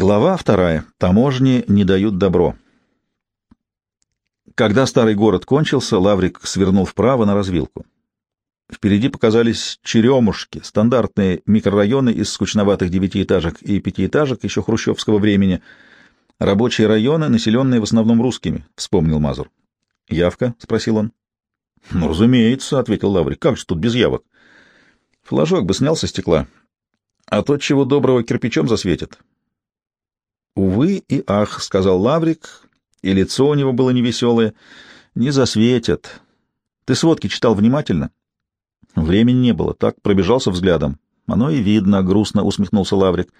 Глава вторая. Таможни не дают добро. Когда старый город кончился, Лаврик свернул вправо на развилку. Впереди показались черемушки, стандартные микрорайоны из скучноватых девятиэтажек и пятиэтажек еще хрущевского времени. Рабочие районы, населенные в основном русскими, — вспомнил Мазур. — Явка? — спросил он. — Ну, разумеется, — ответил Лаврик. — Как же тут без явок? Флажок бы снял со стекла, а тот, чего доброго, кирпичом засветит. «Увы и ах», — сказал Лаврик, и лицо у него было невеселое. «Не засветят. Ты сводки читал внимательно?» Времени не было, так пробежался взглядом. Оно и видно, — грустно усмехнулся Лаврик.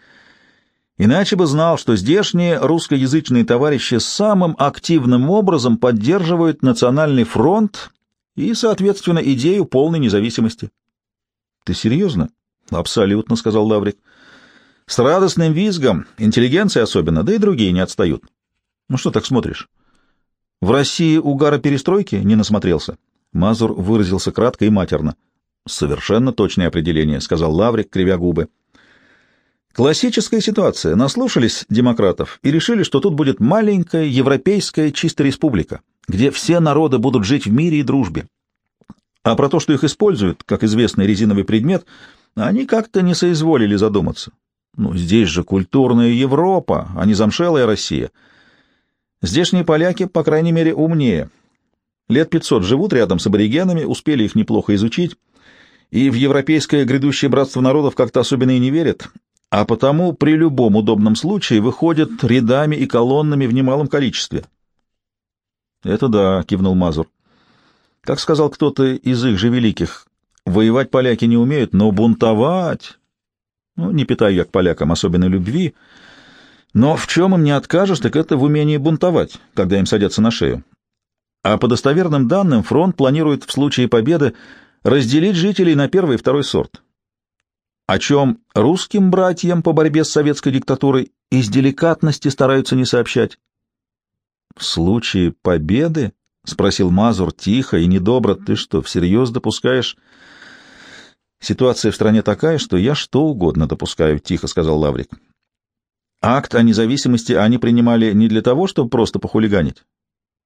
Иначе бы знал, что здешние русскоязычные товарищи самым активным образом поддерживают национальный фронт и, соответственно, идею полной независимости. — Ты серьезно? — Абсолютно, — сказал Лаврик. С радостным визгом, интеллигенция особенно, да и другие не отстают. Ну что так смотришь? В России угара перестройки не насмотрелся. Мазур выразился кратко и матерно. Совершенно точное определение, сказал Лаврик, кривя губы. Классическая ситуация. Наслушались демократов и решили, что тут будет маленькая европейская чистая республика, где все народы будут жить в мире и дружбе. А про то, что их используют, как известный резиновый предмет, они как-то не соизволили задуматься. Ну, здесь же культурная Европа, а не замшелая Россия. Здешние поляки, по крайней мере, умнее. Лет пятьсот живут рядом с аборигенами, успели их неплохо изучить, и в европейское грядущее братство народов как-то особенно и не верят, а потому при любом удобном случае выходят рядами и колоннами в немалом количестве. — Это да, — кивнул Мазур. — Как сказал кто-то из их же великих, воевать поляки не умеют, но бунтовать ну, не питаю я к полякам особенной любви, но в чем им не откажешь, так это в умении бунтовать, когда им садятся на шею. А по достоверным данным фронт планирует в случае победы разделить жителей на первый и второй сорт. О чем русским братьям по борьбе с советской диктатурой из деликатности стараются не сообщать. — В случае победы? — спросил Мазур тихо и недобро. — Ты что, всерьез допускаешь Ситуация в стране такая, что я что угодно допускаю, — тихо сказал Лаврик. Акт о независимости они принимали не для того, чтобы просто похулиганить.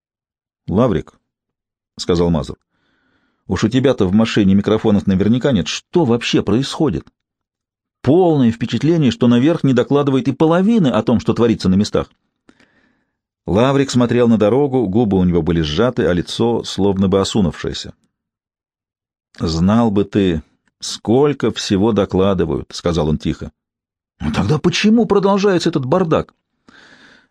— Лаврик, — сказал Мазур, — уж у тебя-то в машине микрофонов наверняка нет. Что вообще происходит? Полное впечатление, что наверх не докладывает и половины о том, что творится на местах. Лаврик смотрел на дорогу, губы у него были сжаты, а лицо словно бы осунувшееся. — Знал бы ты, «Сколько всего докладывают», — сказал он тихо. «Ну тогда почему продолжается этот бардак?»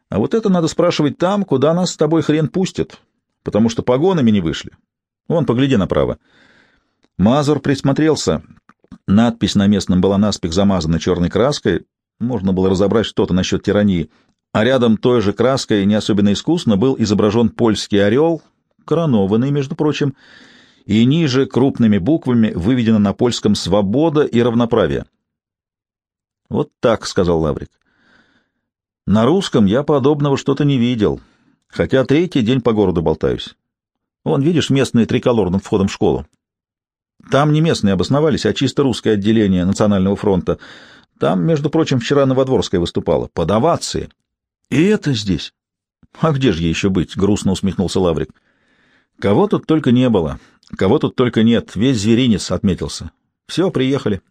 «А вот это надо спрашивать там, куда нас с тобой хрен пустят, потому что погонами не вышли. Вон, погляди направо». Мазур присмотрелся. Надпись на местном была наспех замазана черной краской. Можно было разобрать что-то насчет тирании. А рядом той же краской, не особенно искусно, был изображен польский орел, коронованный, между прочим, — и ниже крупными буквами выведено на польском «Свобода и равноправие». «Вот так», — сказал Лаврик. «На русском я подобного что-то не видел, хотя третий день по городу болтаюсь. Вон, видишь, местный триколор над входом в школу. Там не местные обосновались, а чисто русское отделение Национального фронта. Там, между прочим, вчера Новодворская выступала. Под овации. И это здесь. А где же ей еще быть? — грустно усмехнулся Лаврик. Кого тут только не было. Кого тут только нет, весь зверинец отметился. Все, приехали.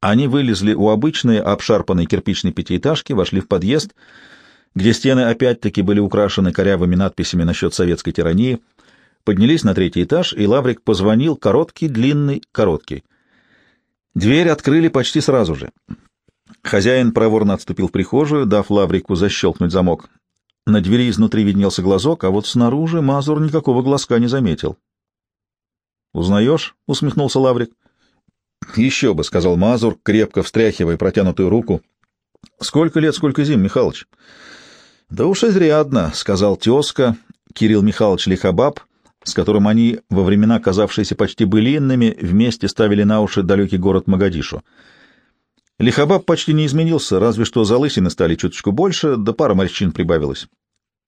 Они вылезли у обычной обшарпанной кирпичной пятиэтажки, вошли в подъезд, где стены опять-таки были украшены корявыми надписями насчет советской тирании, поднялись на третий этаж, и Лаврик позвонил, короткий, длинный, короткий. Дверь открыли почти сразу же. Хозяин проворно отступил в прихожую, дав Лаврику защелкнуть замок. На двери изнутри виднелся глазок, а вот снаружи Мазур никакого глазка не заметил. «Узнаешь?» — усмехнулся Лаврик. «Еще бы», — сказал Мазур, крепко встряхивая протянутую руку. «Сколько лет, сколько зим, Михалыч?» «Да уж изрядно», — сказал тезка Кирилл Михайлович Лихабаб, с которым они, во времена казавшиеся почти былинными, вместе ставили на уши далекий город Магадишу. Лихабаб почти не изменился, разве что залысины стали чуточку больше, да пара морщин прибавилась.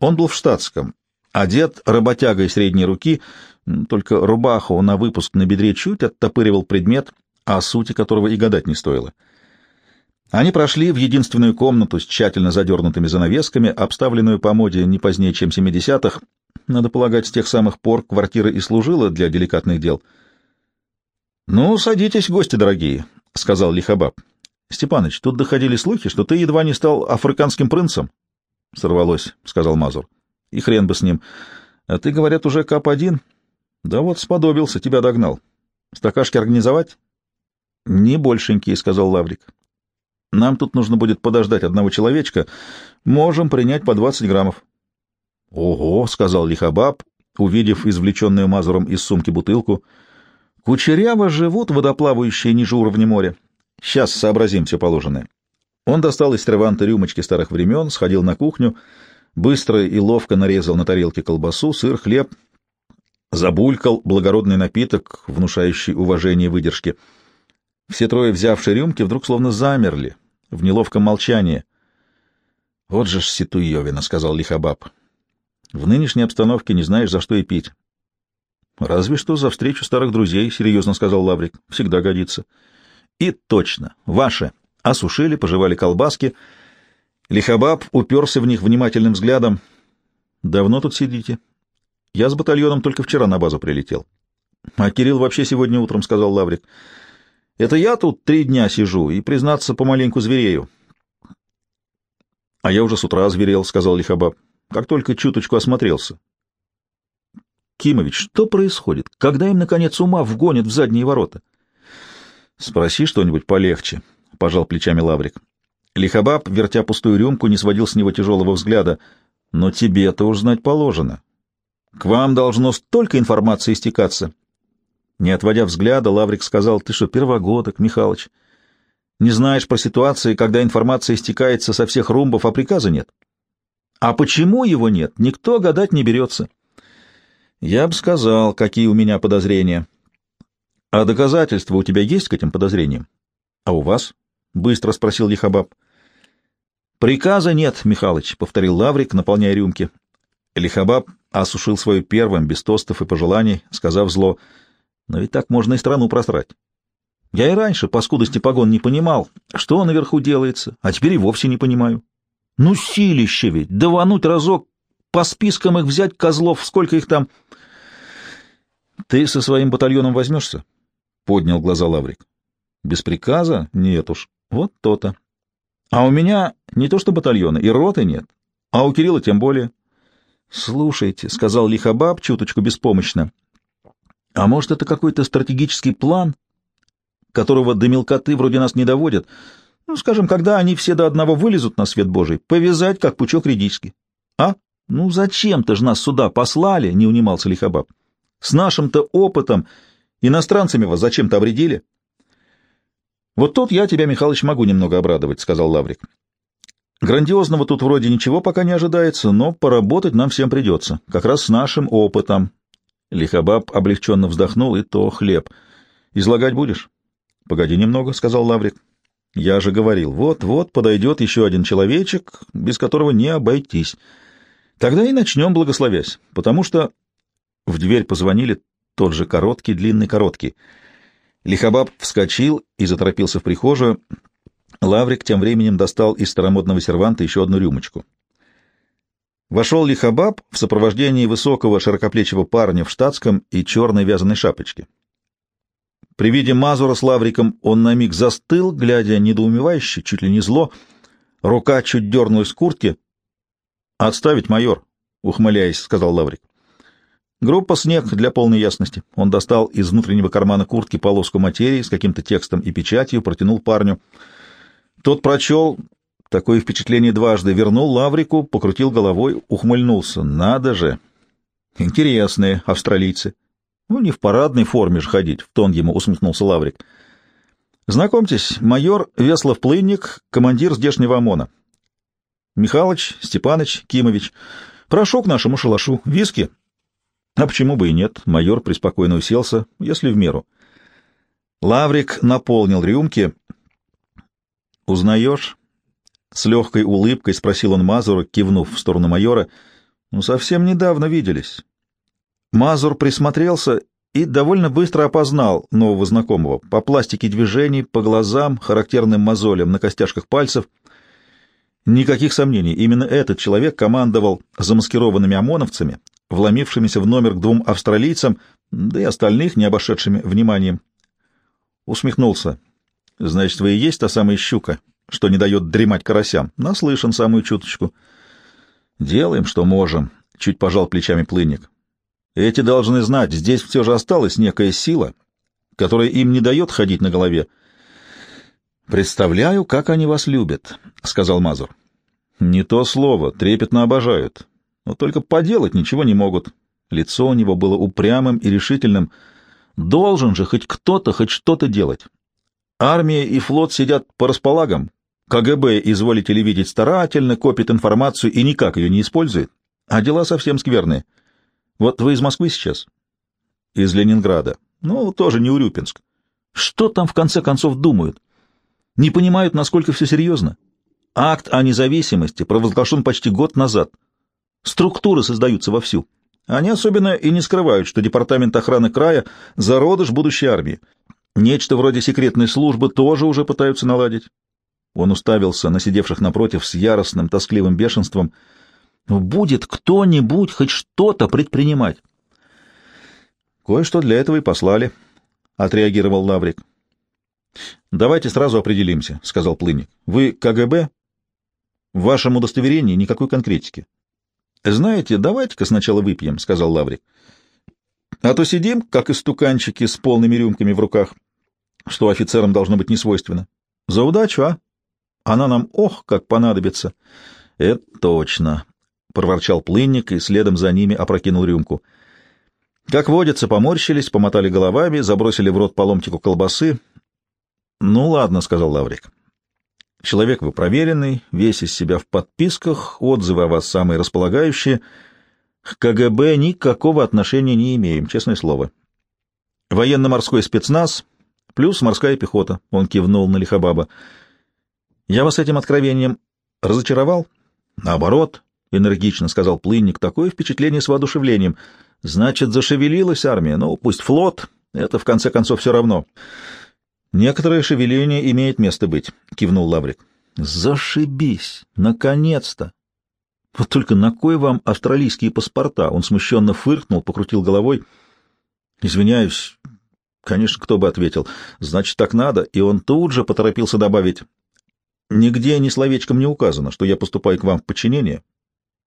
Он был в штатском, одет работягой средней руки, только рубаху на выпуск на бедре чуть оттопыривал предмет, о сути которого и гадать не стоило. Они прошли в единственную комнату с тщательно задернутыми занавесками, обставленную по моде не позднее, чем 70-х. Надо полагать, с тех самых пор квартира и служила для деликатных дел. — Ну, садитесь, гости дорогие, — сказал Лихабаб. — Степаныч, тут доходили слухи, что ты едва не стал африканским принцем. — Сорвалось, — сказал Мазур. — И хрен бы с ним. А ты, говорят, уже КАП-1? — Да вот сподобился, тебя догнал. Стакашки организовать? — Не большенькие, — сказал Лаврик. — Нам тут нужно будет подождать одного человечка. Можем принять по двадцать граммов. — Ого, — сказал Лихабаб, увидев извлеченную Мазуром из сумки бутылку. — Кучеряво живут водоплавающие ниже уровня моря. Сейчас сообразим все положенное. Он достал из треванта рюмочки старых времен, сходил на кухню, быстро и ловко нарезал на тарелке колбасу, сыр, хлеб, забулькал благородный напиток, внушающий уважение выдержки. Все трое, взявшие рюмки, вдруг словно замерли в неловком молчании. — Вот же ж Ситуевина, — сказал Лихабаб. — В нынешней обстановке не знаешь, за что и пить. — Разве что за встречу старых друзей, — серьезно сказал Лаврик. — Всегда годится. — И точно. Ваши. Осушили, пожевали колбаски. Лихабаб уперся в них внимательным взглядом. — Давно тут сидите? — я с батальоном только вчера на базу прилетел. — А Кирилл вообще сегодня утром, — сказал Лаврик. — Это я тут три дня сижу и, признаться, помаленьку зверею. — А я уже с утра зверел, — сказал Лихабаб, — как только чуточку осмотрелся. — Кимович, что происходит? Когда им, наконец, ума вгонят в задние ворота? — Спроси что-нибудь полегче, — пожал плечами Лаврик. Лихабаб, вертя пустую рюмку, не сводил с него тяжелого взгляда. — Но тебе-то уж знать положено. К вам должно столько информации истекаться. Не отводя взгляда, Лаврик сказал, ты что, первогодок, Михалыч? Не знаешь про ситуации, когда информация истекается со всех румбов, а приказа нет? А почему его нет, никто гадать не берется. Я бы сказал, какие у меня подозрения. А доказательства у тебя есть к этим подозрениям? А у вас? Быстро спросил Лихабаб. Приказа нет, Михалыч, повторил Лаврик, наполняя рюмки. Лихабаб осушил свою первым, без тостов и пожеланий, сказав зло, «Но ведь так можно и страну просрать. Я и раньше, по скудости погон, не понимал, что наверху делается, а теперь и вовсе не понимаю. Ну, силище ведь, давануть разок, по спискам их взять, козлов, сколько их там...» «Ты со своим батальоном возьмешься?» — поднял глаза Лаврик. «Без приказа? Нет уж. Вот то-то. А у меня не то что батальона, и роты нет, а у Кирилла тем более». «Слушайте», — сказал Лихабаб чуточку беспомощно, — «а может, это какой-то стратегический план, которого до мелкоты вроде нас не доводят? Ну, скажем, когда они все до одного вылезут на свет Божий, повязать, как пучок редиски. А? Ну, зачем-то же нас сюда послали?» — не унимался Лихабаб. «С нашим-то опытом иностранцами вас зачем-то обредили?» «Вот тут я тебя, Михалыч, могу немного обрадовать», — сказал Лаврик. Грандиозного тут вроде ничего пока не ожидается, но поработать нам всем придется, как раз с нашим опытом. Лихабаб облегченно вздохнул, и то хлеб. Излагать будешь? — Погоди немного, — сказал Лаврик. — Я же говорил, вот-вот подойдет еще один человечек, без которого не обойтись. Тогда и начнем, благословясь, потому что... В дверь позвонили, тот же короткий, длинный, короткий. Лихабаб вскочил и заторопился в прихожую. Лаврик тем временем достал из старомодного серванта еще одну рюмочку. Вошел Лихабаб в сопровождении высокого широкоплечего парня в штатском и черной вязаной шапочке. При виде Мазура с Лавриком он на миг застыл, глядя недоумевающе, чуть ли не зло. Рука чуть дернулась с куртки. «Отставить, майор», — ухмыляясь, сказал Лаврик. «Группа «Снег» для полной ясности». Он достал из внутреннего кармана куртки полоску материи с каким-то текстом и печатью, протянул парню — тот прочел такое впечатление дважды, вернул Лаврику, покрутил головой, ухмыльнулся. Надо же! Интересные австралийцы. Ну, не в парадной форме же ходить, в тон ему усмехнулся Лаврик. Знакомьтесь, майор Веслов-Плынник, командир здешнего ОМОНа. Михалыч, Степаныч, Кимович. Прошу к нашему шалашу. Виски? А почему бы и нет? Майор преспокойно уселся, если в меру. Лаврик наполнил рюмки — «Узнаешь?» С легкой улыбкой спросил он Мазура, кивнув в сторону майора. «Ну, совсем недавно виделись». Мазур присмотрелся и довольно быстро опознал нового знакомого по пластике движений, по глазам, характерным мозолям на костяшках пальцев. Никаких сомнений, именно этот человек командовал замаскированными ОМОНовцами, вломившимися в номер к двум австралийцам, да и остальных, не обошедшими вниманием. Усмехнулся. «Значит, вы и есть та самая щука, что не дает дремать карасям. Наслышан самую чуточку». «Делаем, что можем», — чуть пожал плечами плынник. «Эти должны знать, здесь все же осталась некая сила, которая им не дает ходить на голове». «Представляю, как они вас любят», — сказал Мазур. «Не то слово, трепетно обожают. Но только поделать ничего не могут». Лицо у него было упрямым и решительным. «Должен же хоть кто-то хоть что-то делать. Армия и флот сидят по располагам, КГБ, изволите ли видеть, старательно копит информацию и никак ее не использует. А дела совсем скверные. Вот вы из Москвы сейчас? Из Ленинграда. Ну, тоже не Урюпинск. Что там в конце концов думают? Не понимают, насколько все серьезно. Акт о независимости провозглашен почти год назад. Структуры создаются вовсю. Они особенно и не скрывают, что Департамент охраны края — зародыш будущей армии. Нечто вроде секретной службы тоже уже пытаются наладить. Он уставился на сидевших напротив с яростным, тоскливым бешенством. «Будет кто-нибудь хоть что-то предпринимать!» «Кое-что для этого и послали», — отреагировал Лаврик. «Давайте сразу определимся», — сказал Плынник. «Вы КГБ? В вашем удостоверении никакой конкретики». «Знаете, давайте-ка сначала выпьем», — сказал Лаврик. «А то сидим, как истуканчики, с полными рюмками в руках, что офицерам должно быть несвойственно. За удачу, а?» Она нам, ох, как понадобится. — Это точно, — проворчал плынник и следом за ними опрокинул рюмку. Как водится, поморщились, помотали головами, забросили в рот по ломтику колбасы. — Ну ладно, — сказал Лаврик. — Человек вы проверенный, весь из себя в подписках, отзывы о вас самые располагающие. К КГБ никакого отношения не имеем, честное слово. Военно-морской спецназ плюс морская пехота, — он кивнул на Лихобаба. Я вас этим откровением разочаровал? Наоборот, энергично сказал плынник, такое впечатление с воодушевлением. Значит, зашевелилась армия, ну, пусть флот, это в конце концов все равно. Некоторое шевеление имеет место быть, кивнул Лаврик. Зашибись, наконец-то! Вот только на кой вам австралийские паспорта? Он смущенно фыркнул, покрутил головой. Извиняюсь. Конечно, кто бы ответил. Значит, так надо. И он тут же поторопился добавить. Нигде ни словечком не указано, что я поступаю к вам в подчинение.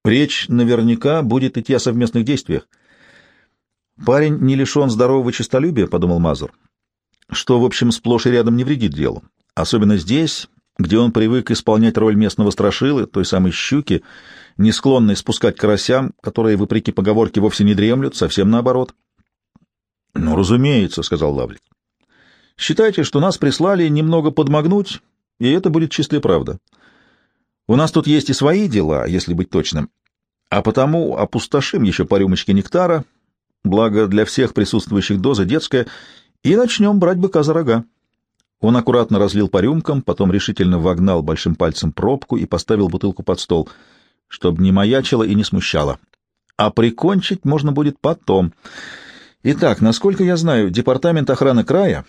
Речь наверняка будет идти о совместных действиях. Парень не лишен здорового честолюбия, — подумал Мазур, — что, в общем, сплошь и рядом не вредит делу. Особенно здесь, где он привык исполнять роль местного страшилы, той самой щуки, не склонной спускать карасям, которые, вопреки поговорке, вовсе не дремлют, совсем наоборот. — Ну, разумеется, — сказал Лавлик. — Считайте, что нас прислали немного подмогнуть и это будет чистая правда. У нас тут есть и свои дела, если быть точным, а потому опустошим еще по рюмочке нектара, благо для всех присутствующих доза детская, и начнем брать быка за рога. Он аккуратно разлил по рюмкам, потом решительно вогнал большим пальцем пробку и поставил бутылку под стол, чтобы не маячило и не смущало. А прикончить можно будет потом. Итак, насколько я знаю, Департамент охраны края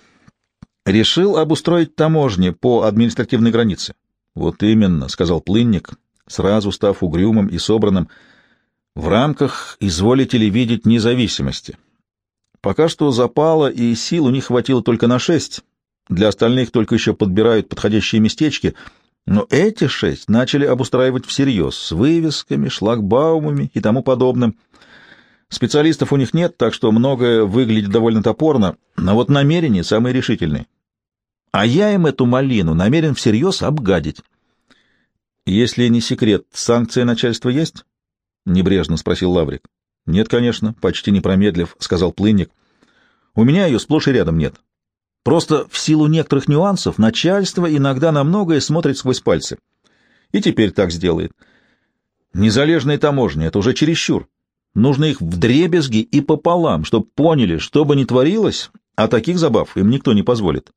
решил обустроить таможни по административной границе. Вот именно, сказал плынник, сразу став угрюмым и собранным, в рамках изволите ли видеть независимости. Пока что запало и сил у них хватило только на шесть, для остальных только еще подбирают подходящие местечки, но эти шесть начали обустраивать всерьез, с вывесками, шлагбаумами и тому подобным. Специалистов у них нет, так что многое выглядит довольно топорно, но вот намерения самые решительные. А я им эту малину намерен всерьез обгадить. — Если не секрет, санкция начальства есть? — небрежно спросил Лаврик. — Нет, конечно, почти не промедлив, — сказал плынник. — У меня ее сплошь и рядом нет. Просто в силу некоторых нюансов начальство иногда на многое смотрит сквозь пальцы. И теперь так сделает. Незалежные таможни — это уже чересчур. Нужно их вдребезги и пополам, чтобы поняли, что бы ни творилось, а таких забав им никто не позволит.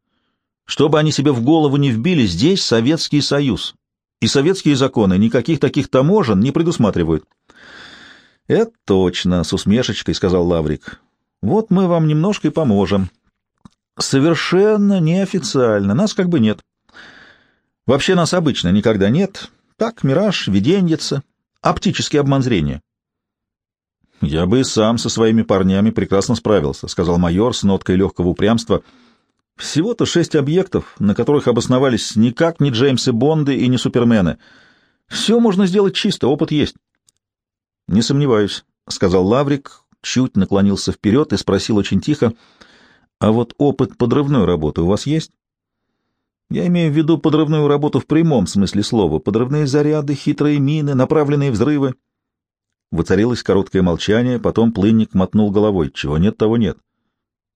Что бы они себе в голову не вбили, здесь Советский Союз. И советские законы никаких таких таможен не предусматривают. — Это точно, — с усмешечкой сказал Лаврик. Вот мы вам немножко и поможем. Совершенно неофициально, нас как бы нет. Вообще нас обычно никогда нет. Так, мираж, виденьица, оптический обман зрения. «Я бы и сам со своими парнями прекрасно справился», — сказал майор с ноткой легкого упрямства. «Всего-то шесть объектов, на которых обосновались никак не Джеймсы Бонды и не Супермены. Все можно сделать чисто, опыт есть». «Не сомневаюсь», — сказал Лаврик, чуть наклонился вперед и спросил очень тихо, «А вот опыт подрывной работы у вас есть?» Я имею в виду подрывную работу в прямом смысле слова, подрывные заряды, хитрые мины, направленные взрывы. Воцарилось короткое молчание, потом плынник мотнул головой. Чего нет, того нет.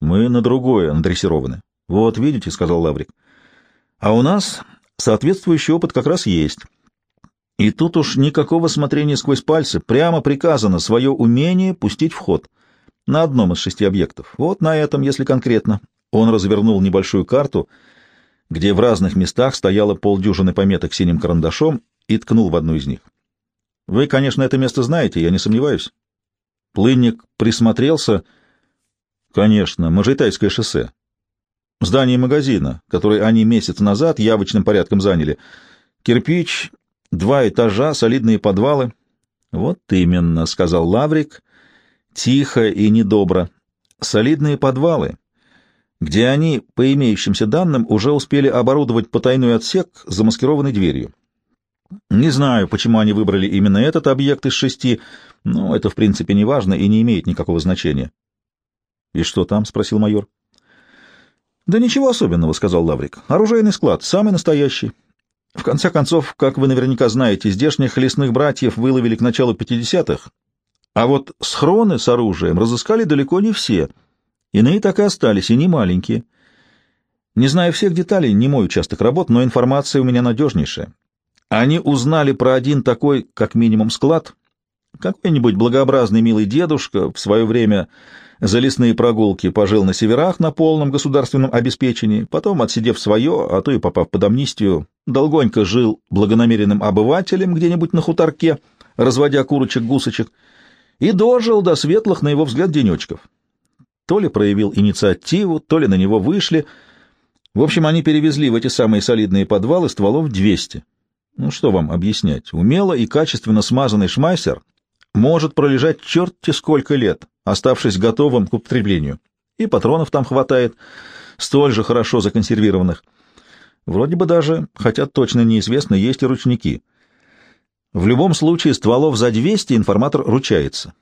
Мы на другое надрессированы. Вот, видите, — сказал Лаврик. А у нас соответствующий опыт как раз есть. И тут уж никакого смотрения сквозь пальцы, прямо приказано свое умение пустить в ход. На одном из шести объектов. Вот на этом, если конкретно. Он развернул небольшую карту, где в разных местах стояло полдюжины пометок синим карандашом, и ткнул в одну из них. Вы, конечно, это место знаете, я не сомневаюсь. Плынник присмотрелся. Конечно, Можитайское шоссе. Здание магазина, который они месяц назад явочным порядком заняли. Кирпич, два этажа, солидные подвалы. Вот именно, — сказал Лаврик, тихо и недобро. Солидные подвалы, где они, по имеющимся данным, уже успели оборудовать потайной отсек, замаскированный дверью. Не знаю, почему они выбрали именно этот объект из шести, но это, в принципе, не важно и не имеет никакого значения. — И что там? — спросил майор. — Да ничего особенного, — сказал Лаврик. — Оружейный склад, самый настоящий. В конце концов, как вы наверняка знаете, здешних лесных братьев выловили к началу 50-х, а вот схроны с оружием разыскали далеко не все. Иные так и остались, и не маленькие. Не знаю всех деталей, не мой участок работ, но информация у меня надежнейшая. Они узнали про один такой, как минимум, склад. Какой-нибудь благообразный милый дедушка в свое время за лесные прогулки пожил на северах на полном государственном обеспечении, потом, отсидев свое, а то и попав под амнистию, долгонько жил благонамеренным обывателем где-нибудь на хуторке, разводя курочек-гусочек, и дожил до светлых, на его взгляд, денечков. То ли проявил инициативу, то ли на него вышли. В общем, они перевезли в эти самые солидные подвалы стволов 200. Ну, что вам объяснять? Умело и качественно смазанный шмайсер может пролежать черти сколько лет, оставшись готовым к употреблению. И патронов там хватает, столь же хорошо законсервированных. Вроде бы даже, хотя точно неизвестно, есть и ручники. В любом случае, стволов за 200 информатор ручается.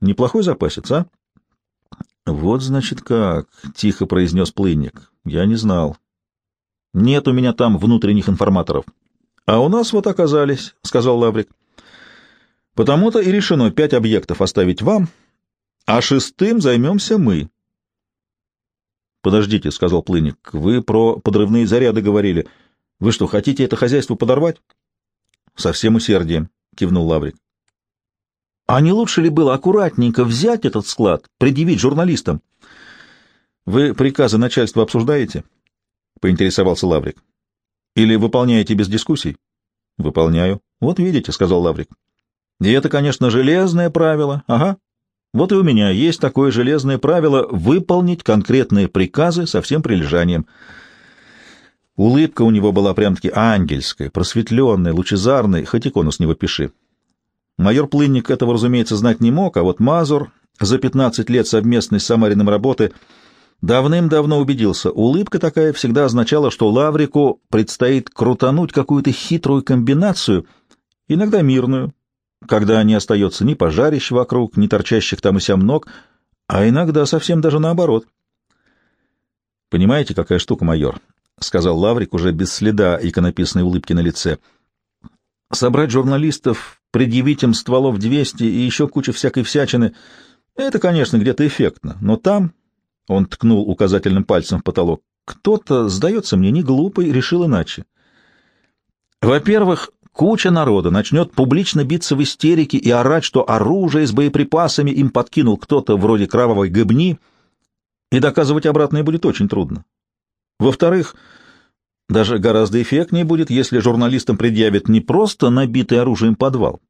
Неплохой запасец, а? Вот, значит, как, — тихо произнес плынник. Я не знал. Нет у меня там внутренних информаторов. А у нас вот оказались, — сказал Лаврик. Потому-то и решено пять объектов оставить вам, а шестым займемся мы. Подождите, — сказал Плыник, — вы про подрывные заряды говорили. Вы что, хотите это хозяйство подорвать? Со всем усердием, — кивнул Лаврик. А не лучше ли было аккуратненько взять этот склад, предъявить журналистам? Вы приказы начальства обсуждаете? — поинтересовался Лаврик. Или выполняете без дискуссий? — Выполняю. — Вот видите, — сказал Лаврик. — И это, конечно, железное правило. Ага. Вот и у меня есть такое железное правило — выполнить конкретные приказы со всем прилежанием. Улыбка у него была прям-таки ангельская, просветленная, лучезарная, хоть икону с него пиши. Майор Плынник этого, разумеется, знать не мог, а вот Мазур за 15 лет совместной с Самариным работы — Давным-давно убедился, улыбка такая всегда означала, что Лаврику предстоит крутануть какую-то хитрую комбинацию, иногда мирную, когда не остается ни пожарищ вокруг, ни торчащих там и сям ног, а иногда совсем даже наоборот. «Понимаете, какая штука, майор?» — сказал Лаврик уже без следа иконописной улыбки на лице. «Собрать журналистов, предъявить им стволов 200 и еще куча всякой всячины — это, конечно, где-то эффектно, но там, он ткнул указательным пальцем в потолок. Кто-то, сдается мне, не глупый, решил иначе. Во-первых, куча народа начнет публично биться в истерике и орать, что оружие с боеприпасами им подкинул кто-то вроде кровавой гыбни, и доказывать обратное будет очень трудно. Во-вторых, даже гораздо эффектнее будет, если журналистам предъявят не просто набитый оружием подвал,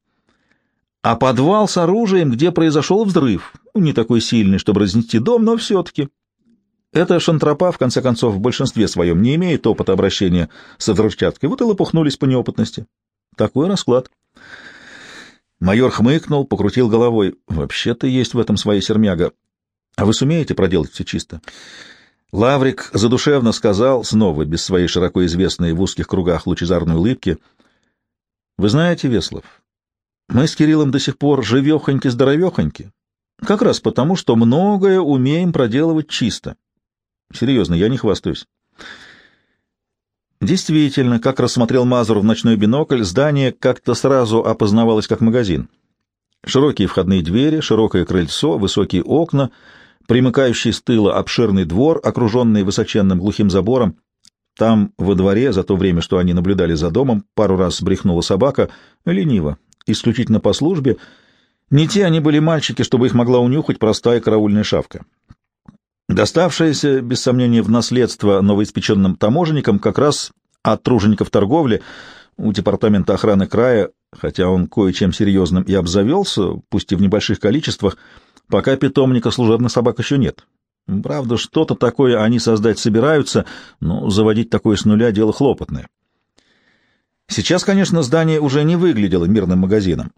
а подвал с оружием, где произошел взрыв, не такой сильный, чтобы разнести дом, но все-таки. Эта шантропа, в конце концов, в большинстве своем не имеет опыта обращения со взрывчаткой, вот и лопухнулись по неопытности. Такой расклад. Майор хмыкнул, покрутил головой. Вообще-то есть в этом своя сермяга. А вы сумеете проделать все чисто? Лаврик задушевно сказал, снова без своей широко известной в узких кругах лучезарной улыбки. Вы знаете, Веслов, мы с Кириллом до сих пор живехоньки-здоровехоньки, как раз потому, что многое умеем проделывать чисто. Серьезно, я не хвастаюсь. Действительно, как рассмотрел Мазур в ночной бинокль, здание как-то сразу опознавалось как магазин. Широкие входные двери, широкое крыльцо, высокие окна, примыкающий с тыла обширный двор, окруженный высоченным глухим забором. Там, во дворе, за то время, что они наблюдали за домом, пару раз брехнула собака, лениво, исключительно по службе. Не те они были мальчики, чтобы их могла унюхать простая караульная шавка. Доставшаяся, без сомнения, в наследство новоиспеченным таможенникам как раз от тружеников торговли у Департамента охраны края, хотя он кое-чем серьезным и обзавелся, пусть и в небольших количествах, пока питомника служебных собак еще нет. Правда, что-то такое они создать собираются, но заводить такое с нуля — дело хлопотное. Сейчас, конечно, здание уже не выглядело мирным магазином.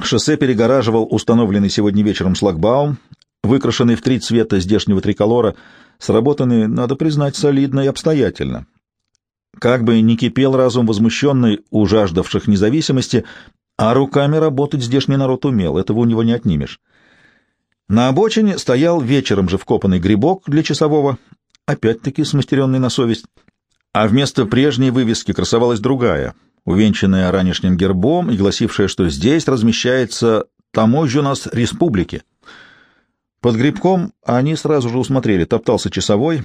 Шоссе перегораживал установленный сегодня вечером шлагбаум, выкрашенный в три цвета здешнего триколора, сработанный, надо признать, солидно и обстоятельно. Как бы ни кипел разум возмущенный у жаждавших независимости, а руками работать здешний народ умел, этого у него не отнимешь. На обочине стоял вечером же вкопанный грибок для часового, опять-таки смастеренный на совесть, а вместо прежней вывески красовалась другая, увенчанная ранешним гербом и гласившая, что здесь размещается таможня у нас республики. Под грибком они сразу же усмотрели, топтался часовой,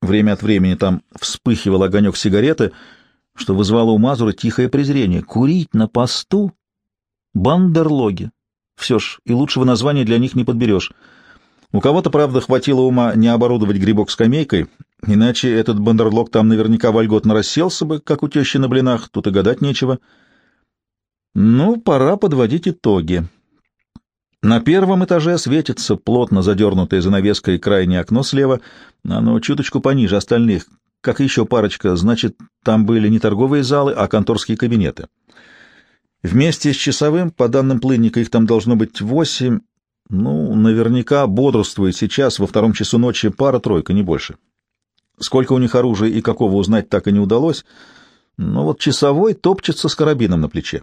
время от времени там вспыхивал огонек сигареты, что вызвало у Мазура тихое презрение. Курить на посту? Бандерлоги. Все ж, и лучшего названия для них не подберешь. У кого-то, правда, хватило ума не оборудовать грибок скамейкой, иначе этот бандерлог там наверняка вольготно расселся бы, как у тещи на блинах, тут и гадать нечего. Ну, пора подводить итоги. На первом этаже светится плотно задернутое занавеской крайнее окно слева, оно чуточку пониже остальных, как еще парочка, значит, там были не торговые залы, а конторские кабинеты. Вместе с часовым, по данным плынника, их там должно быть восемь, ну, наверняка бодрствует сейчас во втором часу ночи пара-тройка, не больше. Сколько у них оружия и какого узнать так и не удалось, но вот часовой топчется с карабином на плече.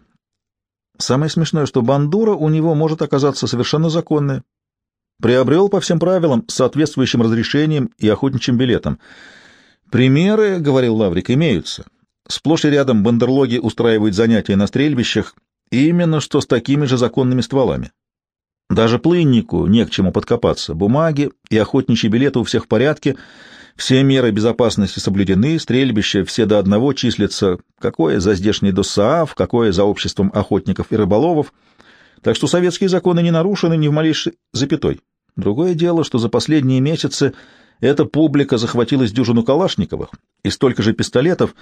Самое смешное, что бандура у него может оказаться совершенно законная. Приобрел по всем правилам, соответствующим разрешением и охотничьим билетом. Примеры, — говорил Лаврик, — имеются. Сплошь и рядом бандерлоги устраивают занятия на стрельбищах именно что с такими же законными стволами. Даже плыннику не к чему подкопаться. Бумаги и охотничьи билеты у всех в порядке — все меры безопасности соблюдены, стрельбища все до одного числятся, какое за здешний ДОСААФ, какое за обществом охотников и рыболовов, так что советские законы не нарушены ни в малейшей запятой. Другое дело, что за последние месяцы эта публика захватилась дюжину калашниковых и столько же пистолетов,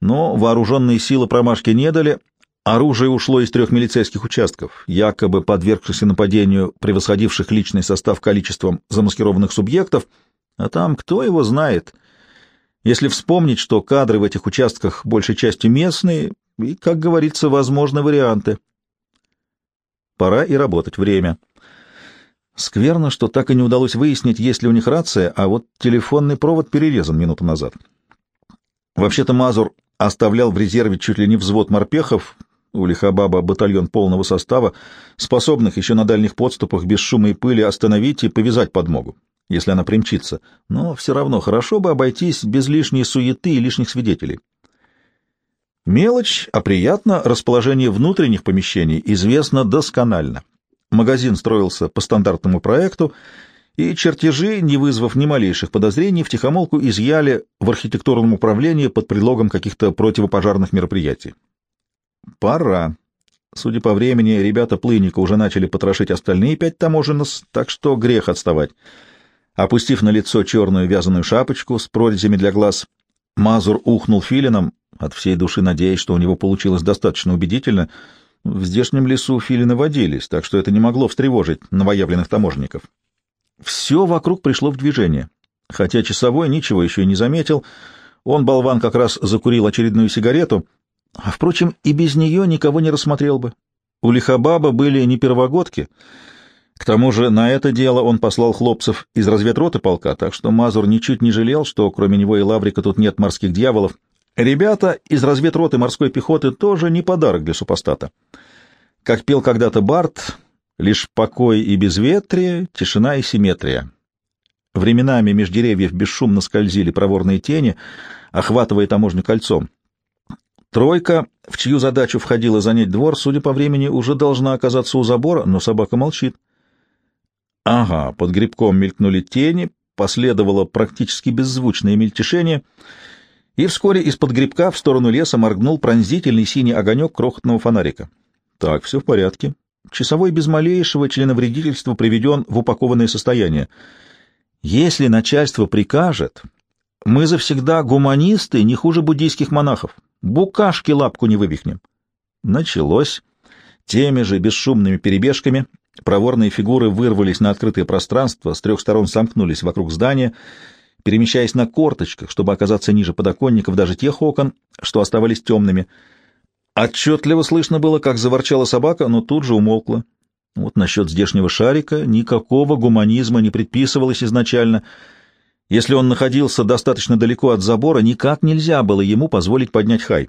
но вооруженные силы промашки не дали, оружие ушло из трех милицейских участков, якобы подвергшихся нападению превосходивших личный состав количеством замаскированных субъектов — а там кто его знает? Если вспомнить, что кадры в этих участках большей частью местные, и, как говорится, возможны варианты. Пора и работать, время. Скверно, что так и не удалось выяснить, есть ли у них рация, а вот телефонный провод перерезан минуту назад. Вообще-то Мазур оставлял в резерве чуть ли не взвод морпехов, у Лихабаба батальон полного состава, способных еще на дальних подступах без шума и пыли остановить и повязать подмогу если она примчится, но все равно хорошо бы обойтись без лишней суеты и лишних свидетелей. Мелочь, а приятно, расположение внутренних помещений известно досконально. Магазин строился по стандартному проекту, и чертежи, не вызвав ни малейших подозрений, втихомолку изъяли в архитектурном управлении под предлогом каких-то противопожарных мероприятий. Пора. Судя по времени, ребята Плынника уже начали потрошить остальные пять таможеннос, так что грех отставать. Опустив на лицо черную вязаную шапочку с прорезями для глаз, Мазур ухнул филином, от всей души надеясь, что у него получилось достаточно убедительно. В здешнем лесу филины водились, так что это не могло встревожить новоявленных таможенников. Все вокруг пришло в движение. Хотя часовой ничего еще и не заметил, он, болван, как раз закурил очередную сигарету, а, впрочем, и без нее никого не рассмотрел бы. У Лихабаба были не первогодки. К тому же на это дело он послал хлопцев из разведроты полка, так что Мазур ничуть не жалел, что кроме него и Лаврика тут нет морских дьяволов. Ребята из разведроты морской пехоты тоже не подарок для супостата. Как пел когда-то Барт, лишь покой и безветрие, тишина и симметрия. Временами меж деревьев бесшумно скользили проворные тени, охватывая таможню кольцом. Тройка, в чью задачу входило занять двор, судя по времени, уже должна оказаться у забора, но собака молчит. Ага, под грибком мелькнули тени, последовало практически беззвучное мельтешение, и вскоре из-под грибка в сторону леса моргнул пронзительный синий огонек крохотного фонарика. Так, все в порядке. Часовой без малейшего членовредительства приведен в упакованное состояние. Если начальство прикажет, мы завсегда гуманисты не хуже буддийских монахов. Букашки лапку не вывихнем. Началось. Теми же бесшумными перебежками проворные фигуры вырвались на открытое пространство, с трех сторон сомкнулись вокруг здания, перемещаясь на корточках, чтобы оказаться ниже подоконников даже тех окон, что оставались темными. Отчетливо слышно было, как заворчала собака, но тут же умолкла. Вот насчет здешнего шарика никакого гуманизма не предписывалось изначально — если он находился достаточно далеко от забора, никак нельзя было ему позволить поднять хай.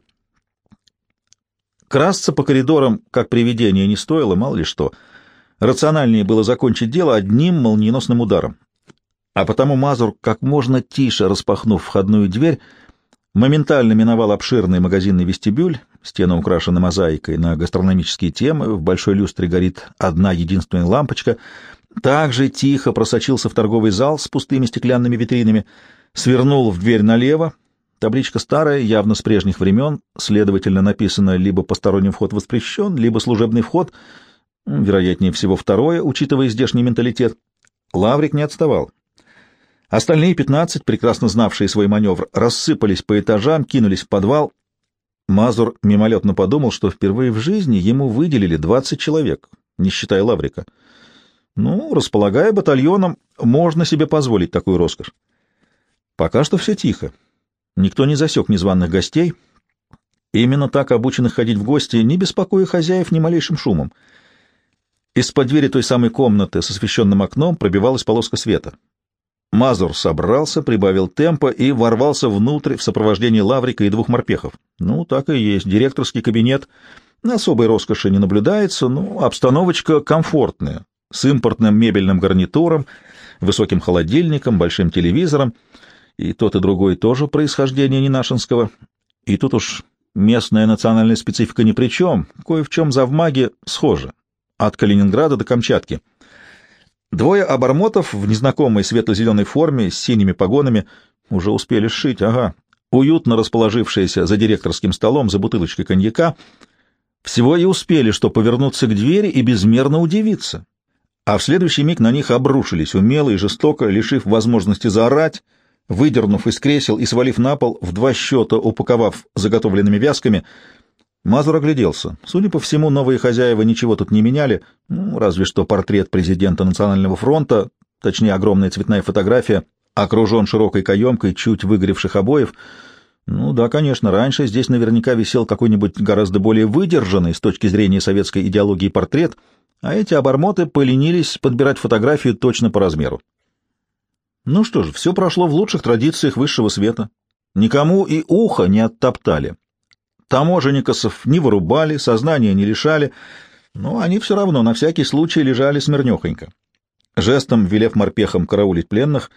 Красться по коридорам, как привидение, не стоило, мало ли что. Рациональнее было закончить дело одним молниеносным ударом. А потому Мазур, как можно тише распахнув входную дверь, моментально миновал обширный магазинный вестибюль, стены украшены мозаикой на гастрономические темы, в большой люстре горит одна единственная лампочка — также тихо просочился в торговый зал с пустыми стеклянными витринами, свернул в дверь налево. Табличка старая, явно с прежних времен, следовательно, написано либо «посторонний вход воспрещен», либо «служебный вход», вероятнее всего второе, учитывая здешний менталитет. Лаврик не отставал. Остальные пятнадцать, прекрасно знавшие свой маневр, рассыпались по этажам, кинулись в подвал. Мазур мимолетно подумал, что впервые в жизни ему выделили двадцать человек, не считая Лаврика. Ну, располагая батальоном, можно себе позволить такую роскошь. Пока что все тихо. Никто не засек незваных гостей. Именно так обученных ходить в гости, не беспокоя хозяев ни малейшим шумом. Из-под двери той самой комнаты с освещенным окном пробивалась полоска света. Мазур собрался, прибавил темпа и ворвался внутрь в сопровождении Лаврика и двух морпехов. Ну, так и есть. Директорский кабинет особой роскоши не наблюдается, но обстановочка комфортная с импортным мебельным гарнитуром, высоким холодильником, большим телевизором, и тот и другой тоже происхождение ненашинского. И тут уж местная национальная специфика ни при чем, кое в чем завмаги схожи, от Калининграда до Камчатки. Двое обормотов в незнакомой светло-зеленой форме с синими погонами уже успели сшить, ага, уютно расположившиеся за директорским столом за бутылочкой коньяка, всего и успели, что повернуться к двери и безмерно удивиться а в следующий миг на них обрушились умело и жестоко, лишив возможности заорать, выдернув из кресел и свалив на пол, в два счета упаковав заготовленными вязками. Мазур огляделся. Судя по всему, новые хозяева ничего тут не меняли, ну, разве что портрет президента Национального фронта, точнее, огромная цветная фотография, окружен широкой каемкой чуть выгоревших обоев. Ну да, конечно, раньше здесь наверняка висел какой-нибудь гораздо более выдержанный с точки зрения советской идеологии портрет — а эти обормоты поленились подбирать фотографию точно по размеру. Ну что ж, все прошло в лучших традициях высшего света. Никому и ухо не оттоптали. Таможенникосов не вырубали, сознания не лишали, но они все равно на всякий случай лежали смирнехонько. Жестом, велев морпехам караулить пленных,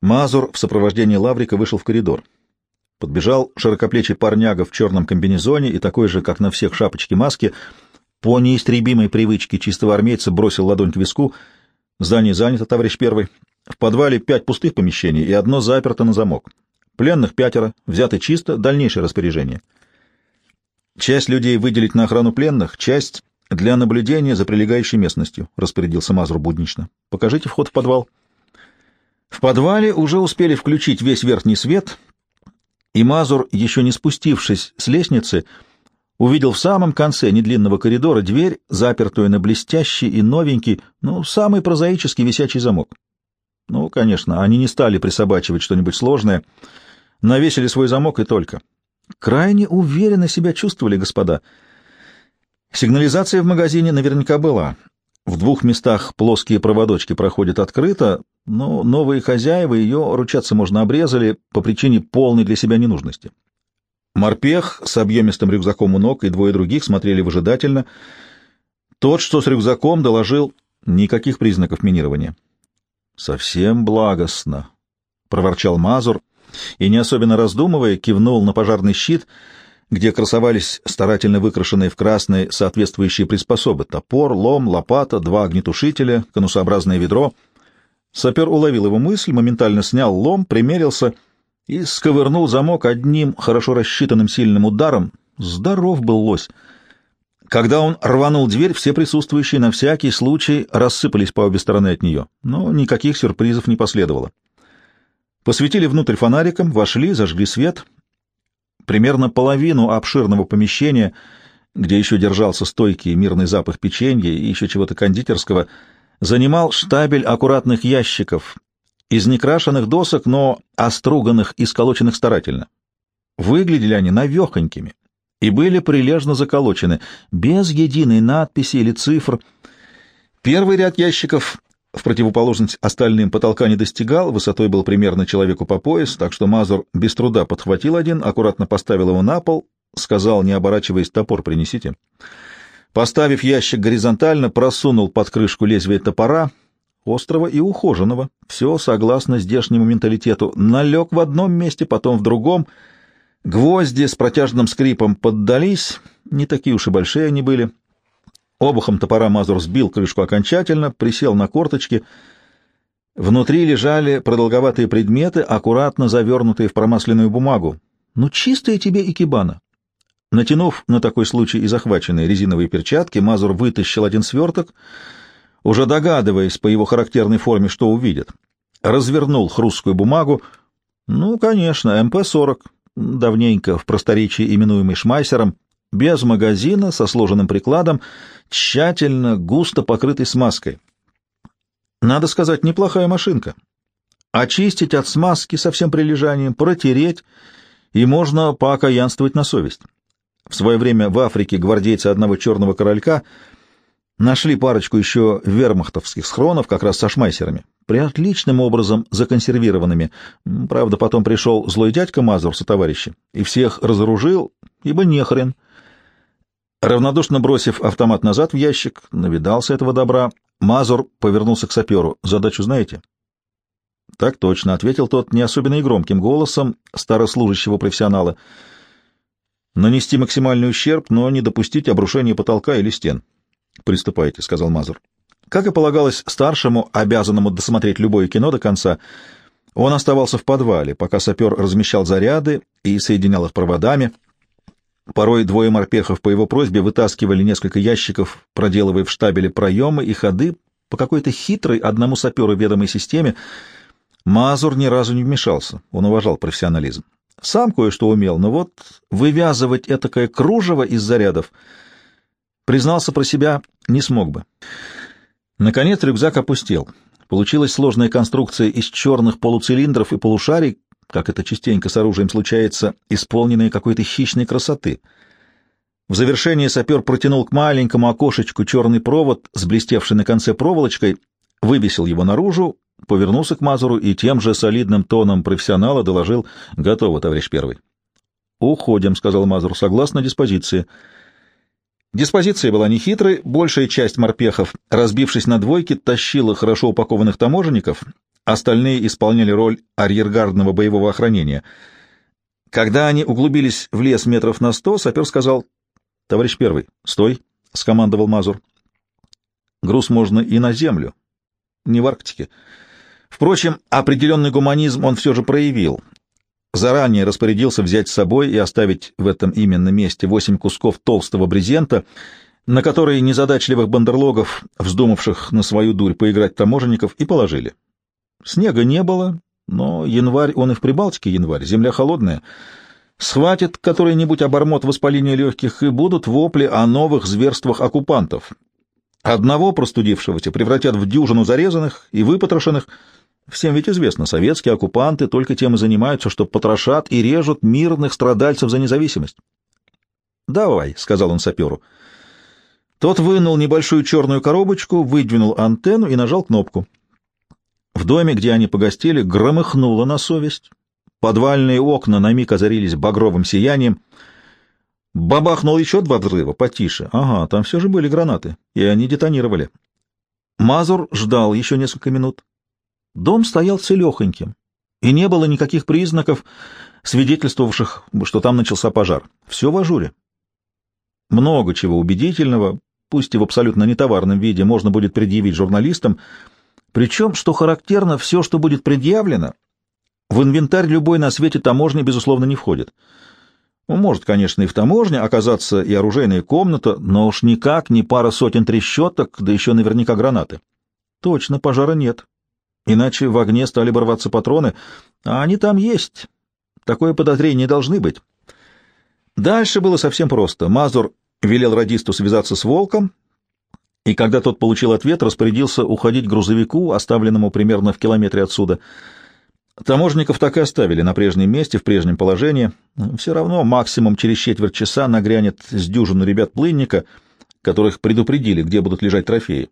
Мазур в сопровождении Лаврика вышел в коридор. Подбежал широкоплечий парняга в черном комбинезоне и такой же, как на всех шапочке маски — по неистребимой привычке чистого армейца бросил ладонь к виску. Здание занято, товарищ первый. В подвале пять пустых помещений и одно заперто на замок. Пленных пятеро, взяты чисто, дальнейшее распоряжение. Часть людей выделить на охрану пленных, часть для наблюдения за прилегающей местностью, распорядился Мазур буднично. Покажите вход в подвал. В подвале уже успели включить весь верхний свет, и Мазур, еще не спустившись с лестницы, увидел в самом конце недлинного коридора дверь, запертую на блестящий и новенький, ну, самый прозаический висячий замок. Ну, конечно, они не стали присобачивать что-нибудь сложное, навесили свой замок и только. Крайне уверенно себя чувствовали господа. Сигнализация в магазине наверняка была. В двух местах плоские проводочки проходят открыто, но новые хозяева ее, ручаться можно, обрезали по причине полной для себя ненужности. Морпех с объемистым рюкзаком у ног и двое других смотрели выжидательно. Тот, что с рюкзаком, доложил никаких признаков минирования. «Совсем благостно», — проворчал Мазур, и, не особенно раздумывая, кивнул на пожарный щит, где красовались старательно выкрашенные в красный соответствующие приспособы — топор, лом, лопата, два огнетушителя, конусообразное ведро. Сапер уловил его мысль, моментально снял лом, примерился и сковырнул замок одним хорошо рассчитанным сильным ударом. Здоров был лось! Когда он рванул дверь, все присутствующие на всякий случай рассыпались по обе стороны от нее, но никаких сюрпризов не последовало. Посветили внутрь фонариком, вошли, зажгли свет. Примерно половину обширного помещения, где еще держался стойкий мирный запах печенья и еще чего-то кондитерского, занимал штабель аккуратных ящиков из некрашенных досок, но оструганных и сколоченных старательно. Выглядели они навехонькими и были прилежно заколочены, без единой надписи или цифр. Первый ряд ящиков в противоположность остальным потолка не достигал, высотой был примерно человеку по пояс, так что Мазур без труда подхватил один, аккуратно поставил его на пол, сказал, не оборачиваясь, топор принесите. Поставив ящик горизонтально, просунул под крышку лезвие топора, острого и ухоженного, все согласно здешнему менталитету, налег в одном месте, потом в другом, гвозди с протяжным скрипом поддались, не такие уж и большие они были, Обухом топора Мазур сбил крышку окончательно, присел на корточки. Внутри лежали продолговатые предметы, аккуратно завернутые в промасленную бумагу. Ну, чистая тебе икебана. Натянув на такой случай и захваченные резиновые перчатки, Мазур вытащил один сверток, уже догадываясь по его характерной форме, что увидит. Развернул хрусткую бумагу. Ну, конечно, МП-40, давненько в просторечии именуемый Шмайсером, без магазина, со сложенным прикладом, тщательно, густо покрытый смазкой. Надо сказать, неплохая машинка. Очистить от смазки со всем прилежанием, протереть, и можно поокаянствовать на совесть. В свое время в Африке гвардейцы одного черного королька нашли парочку еще вермахтовских схронов как раз со шмайсерами, приотличным образом законсервированными. Правда, потом пришел злой дядька Мазур со товарищи и всех разоружил, ибо нехрен. Равнодушно бросив автомат назад в ящик, навидался этого добра, Мазур повернулся к саперу. «Задачу знаете?» «Так точно», — ответил тот не особенно и громким голосом старослужащего профессионала. «Нанести максимальный ущерб, но не допустить обрушения потолка или стен». «Приступайте», — сказал Мазур. Как и полагалось старшему, обязанному досмотреть любое кино до конца, он оставался в подвале, пока сапер размещал заряды и соединял их проводами — Порой двое морпехов по его просьбе вытаскивали несколько ящиков, проделывая в штабеле проемы и ходы по какой-то хитрой одному саперу ведомой системе. Мазур ни разу не вмешался, он уважал профессионализм. Сам кое-что умел, но вот вывязывать этакое кружево из зарядов, признался про себя, не смог бы. Наконец рюкзак опустел. Получилась сложная конструкция из черных полуцилиндров и полушарий, как это частенько с оружием случается, исполненные какой-то хищной красоты. В завершение сапер протянул к маленькому окошечку черный провод с блестевшей на конце проволочкой, вывесил его наружу, повернулся к Мазуру и тем же солидным тоном профессионала доложил «Готово, товарищ первый». «Уходим», — сказал Мазур, — «согласно диспозиции». Диспозиция была нехитрой, большая часть морпехов, разбившись на двойки, тащила хорошо упакованных таможенников, Остальные исполняли роль арьергардного боевого охранения. Когда они углубились в лес метров на сто, сапер сказал, «Товарищ первый, стой», — скомандовал Мазур. «Груз можно и на землю, не в Арктике». Впрочем, определенный гуманизм он все же проявил. Заранее распорядился взять с собой и оставить в этом именно месте восемь кусков толстого брезента, на которые незадачливых бандерлогов, вздумавших на свою дурь поиграть таможенников, и положили. Снега не было, но январь, он и в Прибалтике январь, земля холодная. Схватит который-нибудь обормот воспаления легких, и будут вопли о новых зверствах оккупантов. Одного простудившегося превратят в дюжину зарезанных и выпотрошенных. Всем ведь известно, советские оккупанты только тем и занимаются, что потрошат и режут мирных страдальцев за независимость. «Давай», — сказал он саперу. Тот вынул небольшую черную коробочку, выдвинул антенну и нажал кнопку. В доме, где они погостили, громыхнуло на совесть. Подвальные окна на миг озарились багровым сиянием. Бабахнул еще два взрыва, потише. Ага, там все же были гранаты, и они детонировали. Мазур ждал еще несколько минут. Дом стоял целехоньким, и не было никаких признаков, свидетельствовавших, что там начался пожар. Все в ажуре. Много чего убедительного, пусть и в абсолютно нетоварном виде, можно будет предъявить журналистам, причем, что характерно, все, что будет предъявлено, в инвентарь любой на свете таможни, безусловно, не входит. Ну, может, конечно, и в таможне оказаться и оружейная комната, но уж никак не пара сотен трещоток, да еще наверняка гранаты. Точно, пожара нет. Иначе в огне стали бы патроны, а они там есть. Такое подозрение должны быть. Дальше было совсем просто. Мазур велел радисту связаться с Волком, и когда тот получил ответ, распорядился уходить грузовику, оставленному примерно в километре отсюда — Таможников так и оставили на прежнем месте, в прежнем положении. Все равно максимум через четверть часа нагрянет с дюжину ребят-плынника, которых предупредили, где будут лежать трофеи.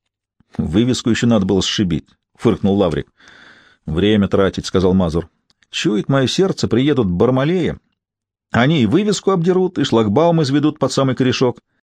— Вывеску еще надо было сшибить, — фыркнул Лаврик. — Время тратить, — сказал Мазур. — Чует мое сердце, приедут бармалеи. Они и вывеску обдерут, и шлагбаум изведут под самый корешок.